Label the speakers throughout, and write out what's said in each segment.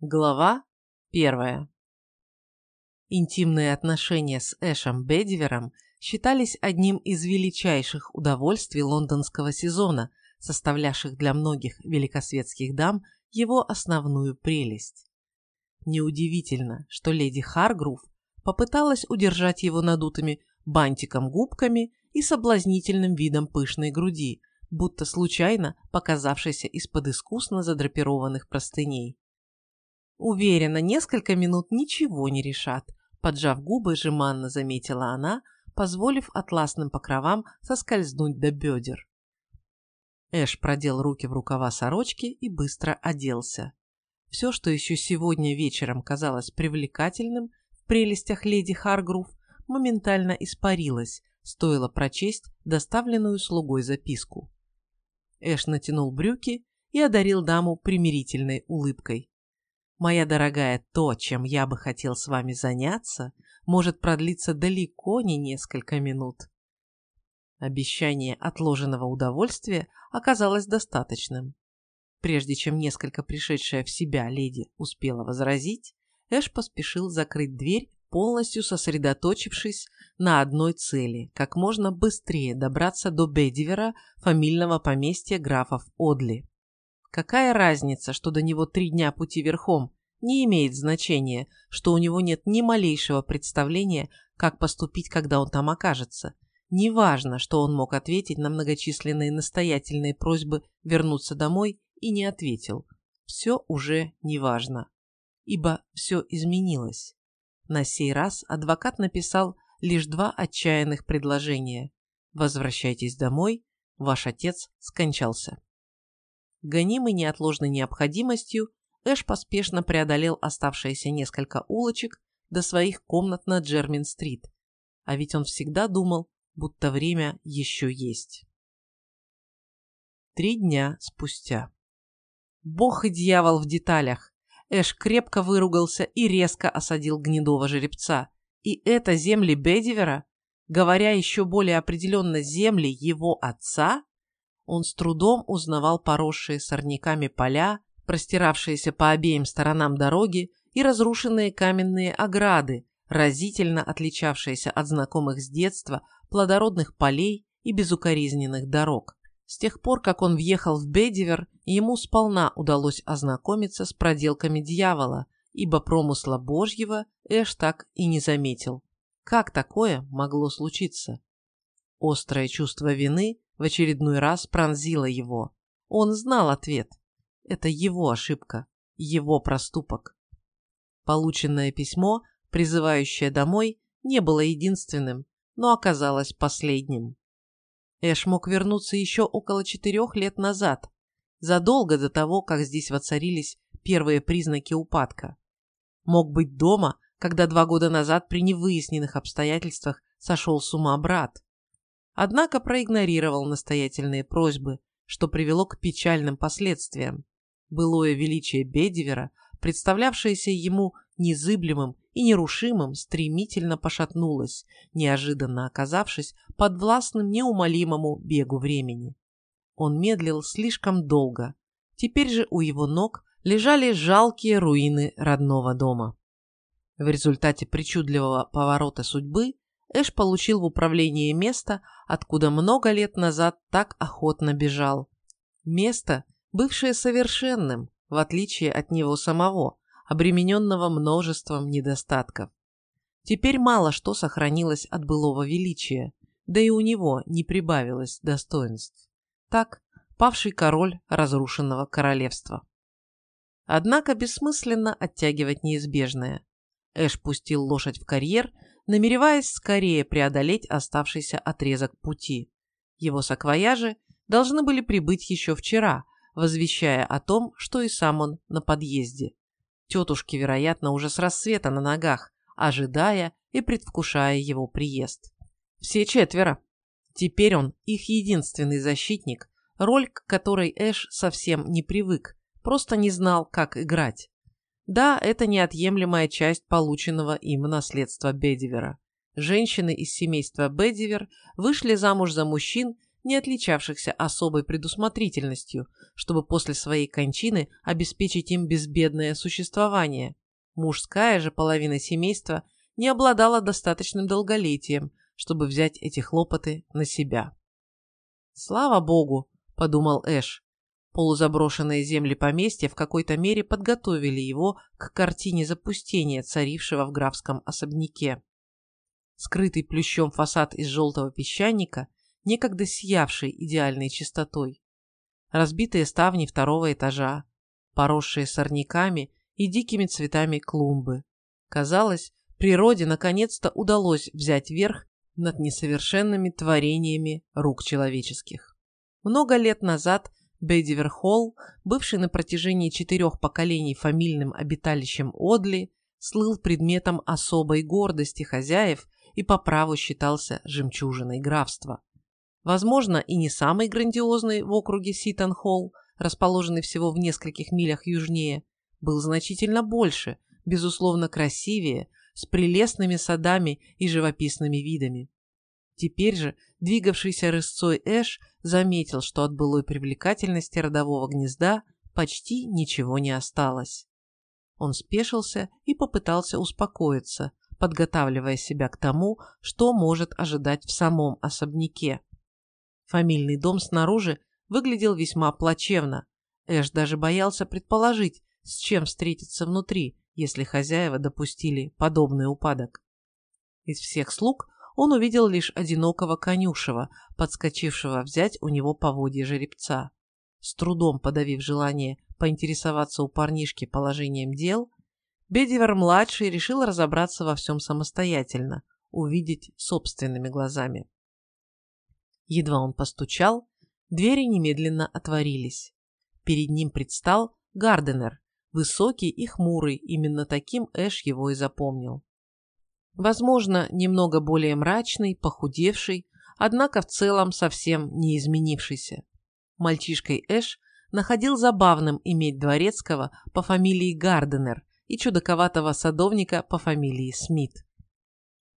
Speaker 1: Глава первая. Интимные отношения с Эшем Бедивером считались одним из величайших удовольствий лондонского сезона, составлявших для многих великосветских дам его основную прелесть. Неудивительно, что леди Харгрув попыталась удержать его надутыми бантиком губками и соблазнительным видом пышной груди, будто случайно показавшейся из-под искусно задрапированных простыней. Уверена, несколько минут ничего не решат, поджав губы, жеманно заметила она, позволив атласным покровам соскользнуть до бедер. Эш продел руки в рукава сорочки и быстро оделся. Все, что еще сегодня вечером казалось привлекательным в прелестях леди Харгрув, моментально испарилось, стоило прочесть доставленную слугой записку. Эш натянул брюки и одарил даму примирительной улыбкой. Моя дорогая, то, чем я бы хотел с вами заняться, может продлиться далеко не несколько минут. Обещание отложенного удовольствия оказалось достаточным. Прежде чем несколько пришедшая в себя леди успела возразить, Эш поспешил закрыть дверь, полностью сосредоточившись на одной цели – как можно быстрее добраться до Бедивера, фамильного поместья графов Одли. Какая разница, что до него три дня пути верхом? Не имеет значения, что у него нет ни малейшего представления, как поступить, когда он там окажется. Неважно, что он мог ответить на многочисленные настоятельные просьбы вернуться домой и не ответил. Все уже неважно. Ибо все изменилось. На сей раз адвокат написал лишь два отчаянных предложения. «Возвращайтесь домой, ваш отец скончался». Гонимый неотложной необходимостью, Эш поспешно преодолел оставшиеся несколько улочек до своих комнат на Джермин-стрит. А ведь он всегда думал, будто время еще есть. Три дня спустя. Бог и дьявол в деталях. Эш крепко выругался и резко осадил гнедого жеребца. И это земли Бедивера? Говоря еще более определенно, земли его отца? Он с трудом узнавал поросшие сорняками поля, простиравшиеся по обеим сторонам дороги и разрушенные каменные ограды, разительно отличавшиеся от знакомых с детства плодородных полей и безукоризненных дорог. С тех пор, как он въехал в Бедивер, ему сполна удалось ознакомиться с проделками дьявола, ибо промысла Божьего Эш так и не заметил. Как такое могло случиться? Острое чувство вины в очередной раз пронзила его. Он знал ответ. Это его ошибка, его проступок. Полученное письмо, призывающее домой, не было единственным, но оказалось последним. Эш мог вернуться еще около четырех лет назад, задолго до того, как здесь воцарились первые признаки упадка. Мог быть дома, когда два года назад при невыясненных обстоятельствах сошел с ума брат однако проигнорировал настоятельные просьбы, что привело к печальным последствиям. Былое величие Бедивера, представлявшееся ему незыблемым и нерушимым, стремительно пошатнулось, неожиданно оказавшись подвластным неумолимому бегу времени. Он медлил слишком долго. Теперь же у его ног лежали жалкие руины родного дома. В результате причудливого поворота судьбы Эш получил в управлении место, откуда много лет назад так охотно бежал. Место, бывшее совершенным, в отличие от него самого, обремененного множеством недостатков. Теперь мало что сохранилось от былого величия, да и у него не прибавилось достоинств. Так, павший король разрушенного королевства. Однако бессмысленно оттягивать неизбежное. Эш пустил лошадь в карьер намереваясь скорее преодолеть оставшийся отрезок пути. Его саквояжи должны были прибыть еще вчера, возвещая о том, что и сам он на подъезде. Тетушки, вероятно, уже с рассвета на ногах, ожидая и предвкушая его приезд. Все четверо. Теперь он их единственный защитник, роль к которой Эш совсем не привык, просто не знал, как играть. Да, это неотъемлемая часть полученного им наследства Бедивера. Женщины из семейства Бедивер вышли замуж за мужчин, не отличавшихся особой предусмотрительностью, чтобы после своей кончины обеспечить им безбедное существование. Мужская же половина семейства не обладала достаточным долголетием, чтобы взять эти хлопоты на себя. «Слава богу!» – подумал Эш. Полузаброшенные земли поместья в какой-то мере подготовили его к картине запустения, царившего в графском особняке. Скрытый плющом фасад из желтого песчаника, некогда сиявший идеальной чистотой. Разбитые ставни второго этажа, поросшие сорняками и дикими цветами клумбы. Казалось, природе наконец-то удалось взять верх над несовершенными творениями рук человеческих. Много лет назад Бейдивер-Холл, бывший на протяжении четырех поколений фамильным обиталищем Одли, слыл предметом особой гордости хозяев и по праву считался жемчужиной графства. Возможно, и не самый грандиозный в округе Ситон-Холл, расположенный всего в нескольких милях южнее, был значительно больше, безусловно красивее, с прелестными садами и живописными видами. Теперь же двигавшийся рысцой Эш заметил, что от былой привлекательности родового гнезда почти ничего не осталось. Он спешился и попытался успокоиться, подготавливая себя к тому, что может ожидать в самом особняке. Фамильный дом снаружи выглядел весьма плачевно. Эш даже боялся предположить, с чем встретиться внутри, если хозяева допустили подобный упадок. Из всех слуг он увидел лишь одинокого конюшева, подскочившего взять у него поводья жеребца. С трудом подавив желание поинтересоваться у парнишки положением дел, Бедивер-младший решил разобраться во всем самостоятельно, увидеть собственными глазами. Едва он постучал, двери немедленно отворились. Перед ним предстал Гарденер, высокий и хмурый, именно таким Эш его и запомнил. Возможно, немного более мрачный, похудевший, однако в целом совсем не изменившийся. Мальчишкой Эш находил забавным иметь дворецкого по фамилии Гарденер, и чудаковатого садовника по фамилии Смит.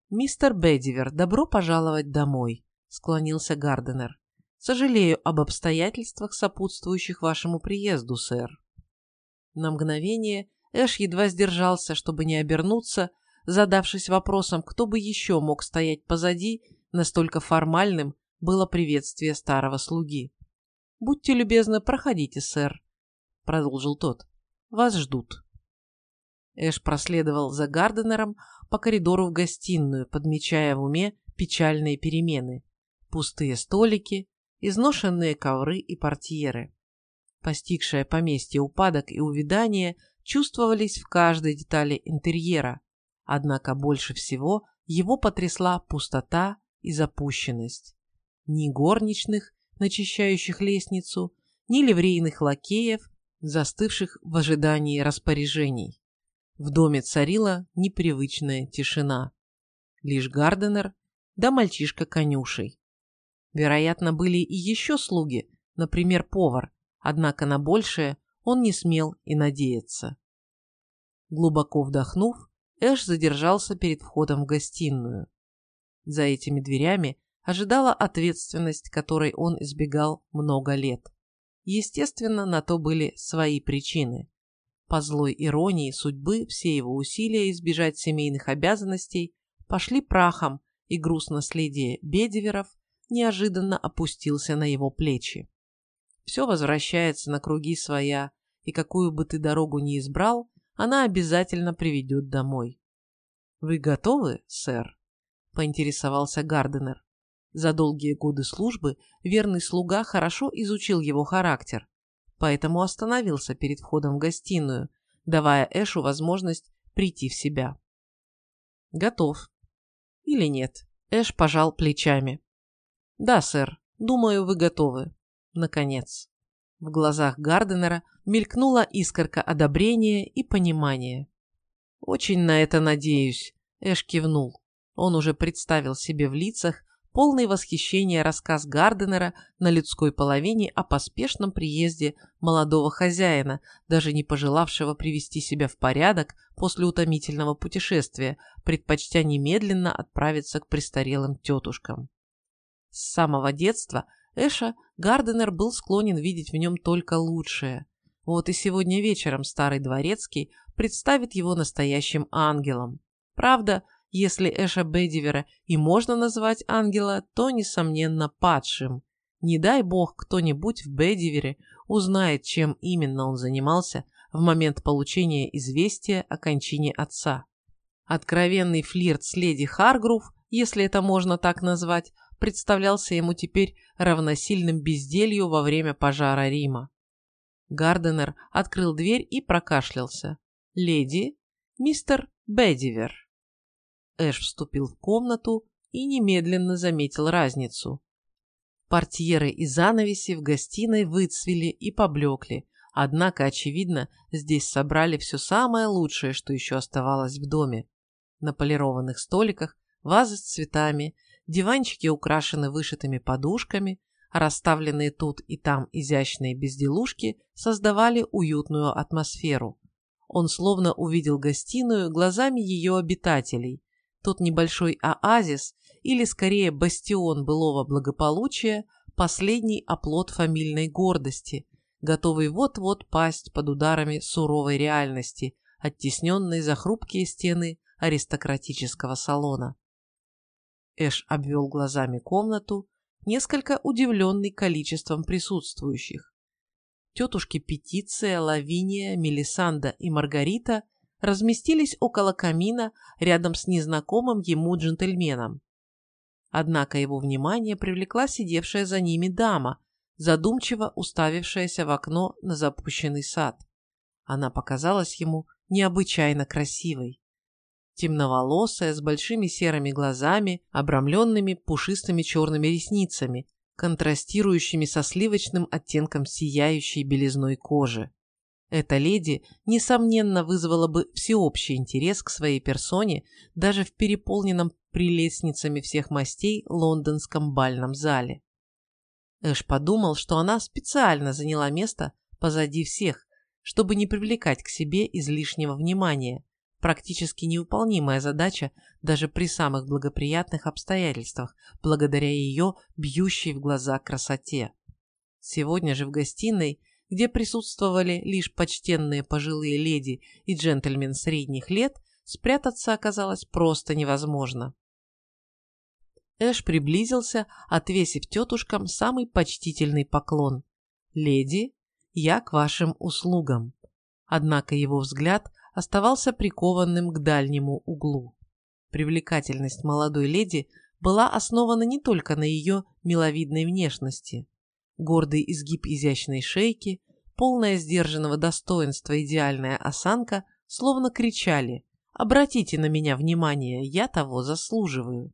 Speaker 1: «Мистер Бедивер, добро пожаловать домой», — склонился Гарденер. «Сожалею об обстоятельствах, сопутствующих вашему приезду, сэр». На мгновение Эш едва сдержался, чтобы не обернуться, задавшись вопросом, кто бы еще мог стоять позади, настолько формальным было приветствие старого слуги. «Будьте любезны, проходите, сэр», — продолжил тот. «Вас ждут». Эш проследовал за Гарденером по коридору в гостиную, подмечая в уме печальные перемены. Пустые столики, изношенные ковры и портьеры. Постигшее поместье упадок и увядание чувствовались в каждой детали интерьера, однако больше всего его потрясла пустота и запущенность. Ни горничных, начищающих лестницу, ни ливрейных лакеев, застывших в ожидании распоряжений. В доме царила непривычная тишина. Лишь Гарденер да мальчишка конюшей. Вероятно, были и еще слуги, например, повар, однако на большее он не смел и надеяться. Глубоко вдохнув, Эш задержался перед входом в гостиную. За этими дверями ожидала ответственность, которой он избегал много лет. Естественно, на то были свои причины. По злой иронии судьбы все его усилия избежать семейных обязанностей пошли прахом, и груз наследия Бедиверов неожиданно опустился на его плечи. Все возвращается на круги своя, и какую бы ты дорогу ни избрал, она обязательно приведет домой. «Вы готовы, сэр?» – поинтересовался Гарденер. За долгие годы службы верный слуга хорошо изучил его характер поэтому остановился перед входом в гостиную, давая Эшу возможность прийти в себя. «Готов. Или нет?» Эш пожал плечами. «Да, сэр. Думаю, вы готовы. Наконец». В глазах Гарденера мелькнула искорка одобрения и понимания. «Очень на это надеюсь», — Эш кивнул. Он уже представил себе в лицах полный восхищения рассказ Гарденера на людской половине о поспешном приезде молодого хозяина, даже не пожелавшего привести себя в порядок после утомительного путешествия, предпочтя немедленно отправиться к престарелым тетушкам. С самого детства Эша Гарденер был склонен видеть в нем только лучшее. Вот и сегодня вечером старый дворецкий представит его настоящим ангелом. Правда, если Эша Бедивера и можно назвать ангела, то, несомненно, падшим. Не дай бог кто-нибудь в Бедивере узнает, чем именно он занимался в момент получения известия о кончине отца. Откровенный флирт с леди Харгрув, если это можно так назвать, представлялся ему теперь равносильным безделью во время пожара Рима. Гарденер открыл дверь и прокашлялся. «Леди, мистер Бедивер». Эш вступил в комнату и немедленно заметил разницу. Портьеры и занавеси в гостиной выцвели и поблекли, однако, очевидно, здесь собрали все самое лучшее, что еще оставалось в доме. На полированных столиках вазы с цветами, диванчики украшены вышитыми подушками, а расставленные тут и там изящные безделушки создавали уютную атмосферу. Он словно увидел гостиную глазами ее обитателей, тот небольшой оазис, или скорее бастион былого благополучия, последний оплот фамильной гордости, готовый вот-вот пасть под ударами суровой реальности, оттесненной за хрупкие стены аристократического салона. Эш обвел глазами комнату, несколько удивленный количеством присутствующих. Тетушки Петиция, Лавиния, Мелисанда и Маргарита разместились около камина рядом с незнакомым ему джентльменом. Однако его внимание привлекла сидевшая за ними дама, задумчиво уставившаяся в окно на запущенный сад. Она показалась ему необычайно красивой. Темноволосая, с большими серыми глазами, обрамленными пушистыми черными ресницами, контрастирующими со сливочным оттенком сияющей белизной кожи. Эта леди, несомненно, вызвала бы всеобщий интерес к своей персоне даже в переполненном прелестницами всех мастей лондонском бальном зале. Эш подумал, что она специально заняла место позади всех, чтобы не привлекать к себе излишнего внимания, практически невыполнимая задача даже при самых благоприятных обстоятельствах, благодаря ее бьющей в глаза красоте. Сегодня же в гостиной где присутствовали лишь почтенные пожилые леди и джентльмен средних лет, спрятаться оказалось просто невозможно. Эш приблизился, отвесив тетушкам самый почтительный поклон. «Леди, я к вашим услугам». Однако его взгляд оставался прикованным к дальнему углу. Привлекательность молодой леди была основана не только на ее миловидной внешности гордый изгиб изящной шейки, полная сдержанного достоинства идеальная осанка, словно кричали «Обратите на меня внимание, я того заслуживаю».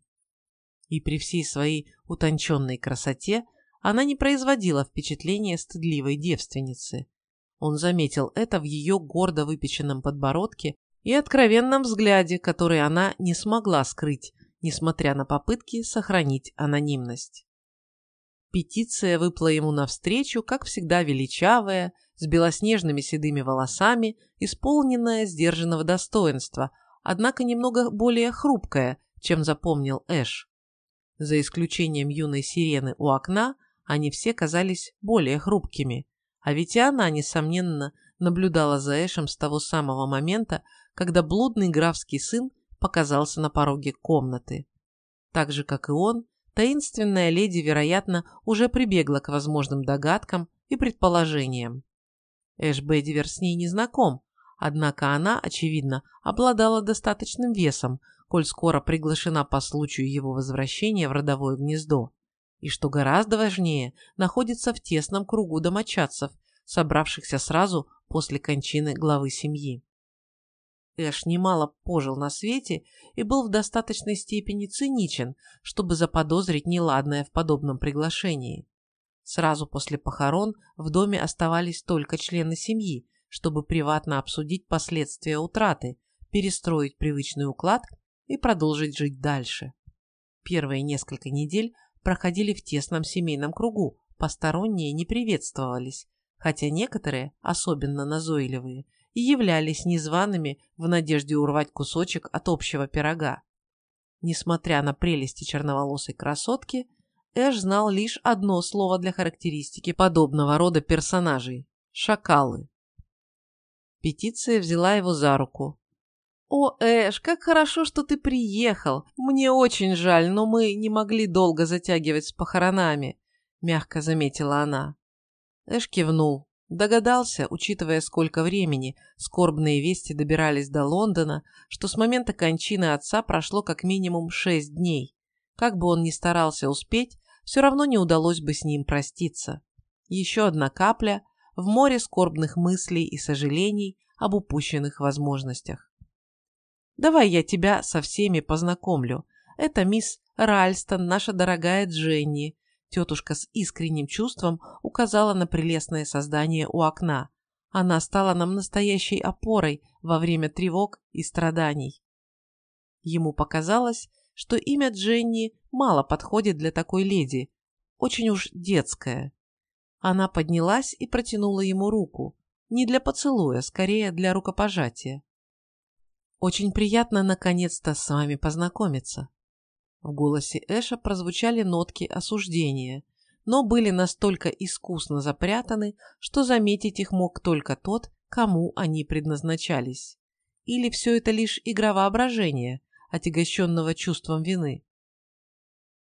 Speaker 1: И при всей своей утонченной красоте она не производила впечатления стыдливой девственницы. Он заметил это в ее гордо выпеченном подбородке и откровенном взгляде, который она не смогла скрыть, несмотря на попытки сохранить анонимность. Петиция выпала ему навстречу, как всегда величавая, с белоснежными седыми волосами, исполненная сдержанного достоинства, однако немного более хрупкая, чем запомнил Эш. За исключением юной сирены у окна, они все казались более хрупкими. А ведь и она, несомненно, наблюдала за Эшем с того самого момента, когда блудный графский сын показался на пороге комнаты. Так же, как и он, таинственная леди, вероятно, уже прибегла к возможным догадкам и предположениям. Эш Бедивер с ней не знаком, однако она, очевидно, обладала достаточным весом, коль скоро приглашена по случаю его возвращения в родовое гнездо, и, что гораздо важнее, находится в тесном кругу домочадцев, собравшихся сразу после кончины главы семьи. Эш немало пожил на свете и был в достаточной степени циничен, чтобы заподозрить неладное в подобном приглашении. Сразу после похорон в доме оставались только члены семьи, чтобы приватно обсудить последствия утраты, перестроить привычный уклад и продолжить жить дальше. Первые несколько недель проходили в тесном семейном кругу, посторонние не приветствовались, хотя некоторые, особенно назойливые, и являлись незваными в надежде урвать кусочек от общего пирога. Несмотря на прелести черноволосой красотки, Эш знал лишь одно слово для характеристики подобного рода персонажей – шакалы. Петиция взяла его за руку. «О, Эш, как хорошо, что ты приехал. Мне очень жаль, но мы не могли долго затягивать с похоронами», – мягко заметила она. Эш кивнул. Догадался, учитывая, сколько времени скорбные вести добирались до Лондона, что с момента кончины отца прошло как минимум шесть дней. Как бы он ни старался успеть, все равно не удалось бы с ним проститься. Еще одна капля в море скорбных мыслей и сожалений об упущенных возможностях. Давай я тебя со всеми познакомлю. Это мисс Ральстон, наша дорогая Дженни. Тетушка с искренним чувством указала на прелестное создание у окна. Она стала нам настоящей опорой во время тревог и страданий. Ему показалось, что имя Дженни мало подходит для такой леди, очень уж детское. Она поднялась и протянула ему руку, не для поцелуя, скорее для рукопожатия. Очень приятно наконец-то с вами познакомиться. В голосе Эша прозвучали нотки осуждения, но были настолько искусно запрятаны, что заметить их мог только тот, кому они предназначались. Или все это лишь игра воображения, отягощенного чувством вины?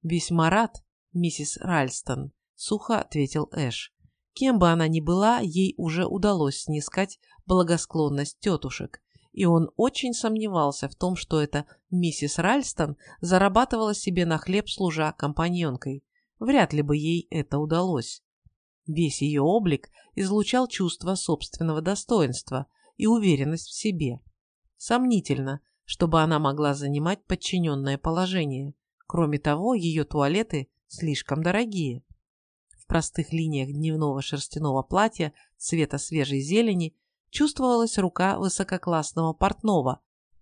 Speaker 1: «Весьма рад, миссис Ральстон», — сухо ответил Эш. Кем бы она ни была, ей уже удалось снискать благосклонность тетушек, и он очень сомневался в том, что эта миссис Ральстон зарабатывала себе на хлеб служа компаньонкой. Вряд ли бы ей это удалось. Весь ее облик излучал чувство собственного достоинства и уверенность в себе. Сомнительно, чтобы она могла занимать подчиненное положение. Кроме того, ее туалеты слишком дорогие. В простых линиях дневного шерстяного платья цвета свежей зелени чувствовалась рука высококлассного портного.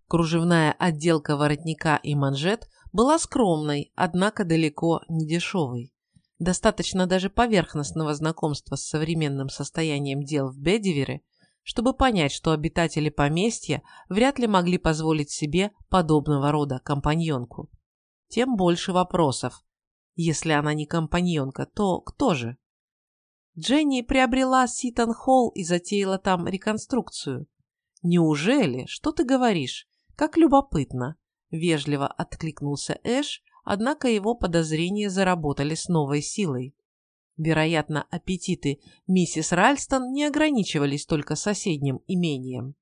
Speaker 1: Кружевная отделка воротника и манжет была скромной, однако далеко не дешевой. Достаточно даже поверхностного знакомства с современным состоянием дел в Бедивере, чтобы понять, что обитатели поместья вряд ли могли позволить себе подобного рода компаньонку. Тем больше вопросов. Если она не компаньонка, то кто же? Дженни приобрела Ситон-Холл и затеяла там реконструкцию. «Неужели? Что ты говоришь? Как любопытно!» Вежливо откликнулся Эш, однако его подозрения заработали с новой силой. Вероятно, аппетиты миссис Ральстон не ограничивались только соседним имением.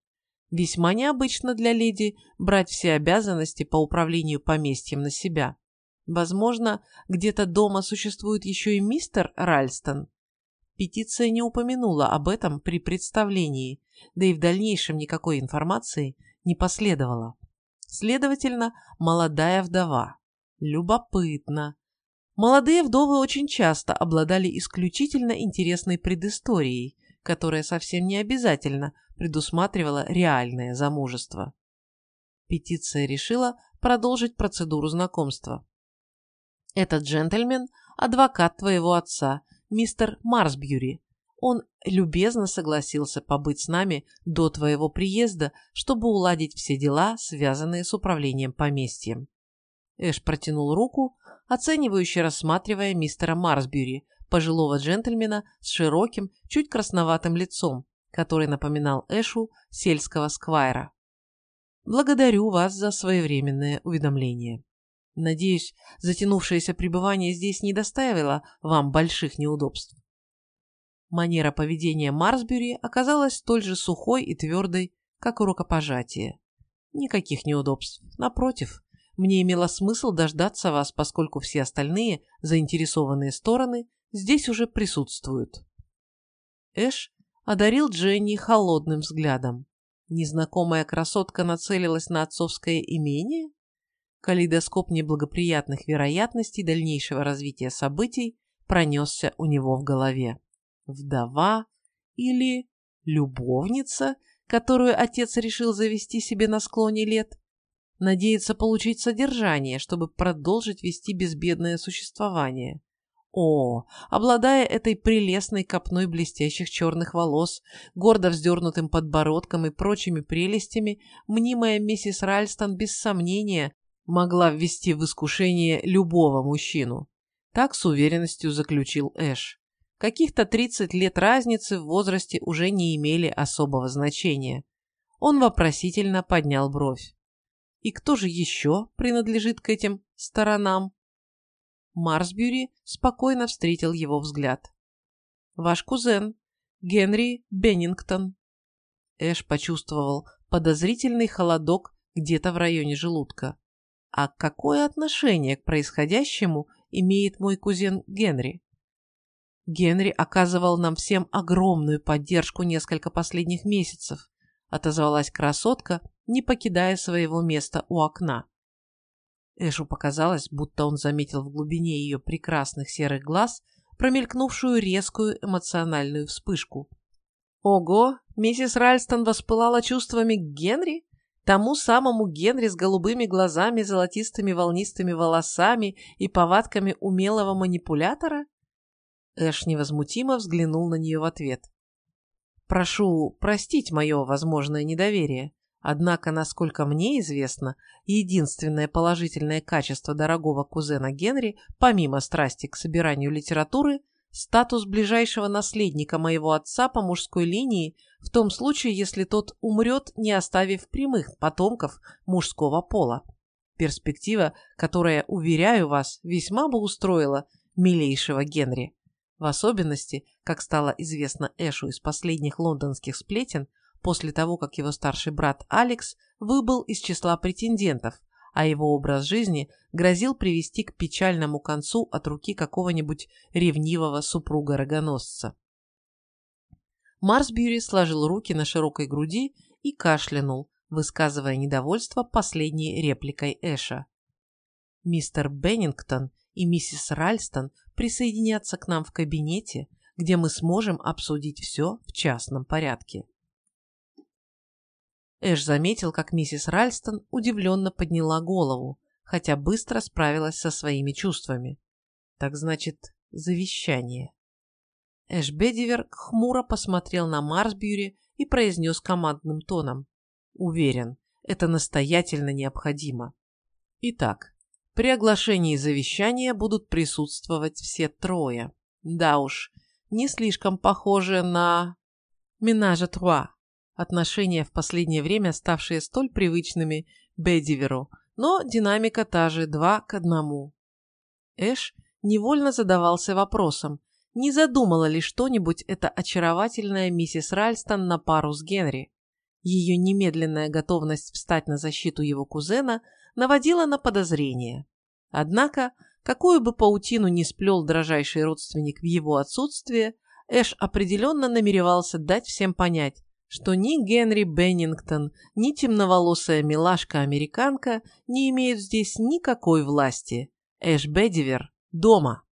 Speaker 1: Весьма необычно для леди брать все обязанности по управлению поместьем на себя. Возможно, где-то дома существует еще и мистер Ральстон, Петиция не упомянула об этом при представлении, да и в дальнейшем никакой информации не последовало. Следовательно, молодая вдова. Любопытно. Молодые вдовы очень часто обладали исключительно интересной предысторией, которая совсем не обязательно предусматривала реальное замужество. Петиция решила продолжить процедуру знакомства. Этот джентльмен – адвокат твоего отца, мистер Марсбьюри. Он любезно согласился побыть с нами до твоего приезда, чтобы уладить все дела, связанные с управлением поместьем. Эш протянул руку, оценивающе рассматривая мистера Марсбьюри, пожилого джентльмена с широким, чуть красноватым лицом, который напоминал Эшу сельского сквайра. «Благодарю вас за своевременное уведомление». Надеюсь, затянувшееся пребывание здесь не доставило вам больших неудобств. Манера поведения Марсбюри оказалась столь же сухой и твердой, как и рукопожатие. Никаких неудобств. Напротив, мне имело смысл дождаться вас, поскольку все остальные заинтересованные стороны здесь уже присутствуют. Эш одарил Дженни холодным взглядом. Незнакомая красотка нацелилась на отцовское имение? Калейдоскоп неблагоприятных вероятностей дальнейшего развития событий пронесся у него в голове. Вдова или любовница, которую отец решил завести себе на склоне лет? Надеется получить содержание, чтобы продолжить вести безбедное существование. О, обладая этой прелестной копной блестящих черных волос, гордо вздернутым подбородком и прочими прелестями, мнимая миссис Ральстон без сомнения могла ввести в искушение любого мужчину. Так с уверенностью заключил Эш. Каких-то 30 лет разницы в возрасте уже не имели особого значения. Он вопросительно поднял бровь. И кто же еще принадлежит к этим сторонам? Марсбюри спокойно встретил его взгляд. «Ваш кузен, Генри Беннингтон». Эш почувствовал подозрительный холодок где-то в районе желудка. А какое отношение к происходящему имеет мой кузен Генри? Генри оказывал нам всем огромную поддержку несколько последних месяцев, отозвалась красотка, не покидая своего места у окна. Эшу показалось, будто он заметил в глубине ее прекрасных серых глаз промелькнувшую резкую эмоциональную вспышку. Ого, миссис Ральстон воспылала чувствами к Генри? Тому самому Генри с голубыми глазами, золотистыми волнистыми волосами и повадками умелого манипулятора? Эш невозмутимо взглянул на нее в ответ. «Прошу простить мое возможное недоверие, однако, насколько мне известно, единственное положительное качество дорогого кузена Генри, помимо страсти к собиранию литературы, статус ближайшего наследника моего отца по мужской линии в том случае, если тот умрет, не оставив прямых потомков мужского пола. Перспектива, которая, уверяю вас, весьма бы устроила милейшего Генри. В особенности, как стало известно Эшу из последних лондонских сплетен, после того, как его старший брат Алекс выбыл из числа претендентов, а его образ жизни грозил привести к печальному концу от руки какого-нибудь ревнивого супруга-рогоносца. Марсбьюри сложил руки на широкой груди и кашлянул, высказывая недовольство последней репликой Эша. Мистер Беннингтон и миссис Ральстон присоединятся к нам в кабинете, где мы сможем обсудить все в частном порядке. Эш заметил, как миссис Ральстон удивленно подняла голову, хотя быстро справилась со своими чувствами. Так значит, завещание. Эш Бедивер хмуро посмотрел на Марсбьюри и произнес командным тоном. Уверен, это настоятельно необходимо. Итак, при оглашении завещания будут присутствовать все трое. Да уж, не слишком похоже на... Менажа Труа. Отношения в последнее время ставшие столь привычными Бедиверу, но динамика та же, два к одному. Эш невольно задавался вопросом, не задумала ли что-нибудь эта очаровательная миссис Ральстон на пару с Генри. Ее немедленная готовность встать на защиту его кузена – наводила на подозрение. Однако, какую бы паутину ни сплел дрожайший родственник в его отсутствие, Эш определенно намеревался дать всем понять, что ни Генри Беннингтон, ни темноволосая милашка-американка не имеют здесь никакой власти. Эш Бедивер дома.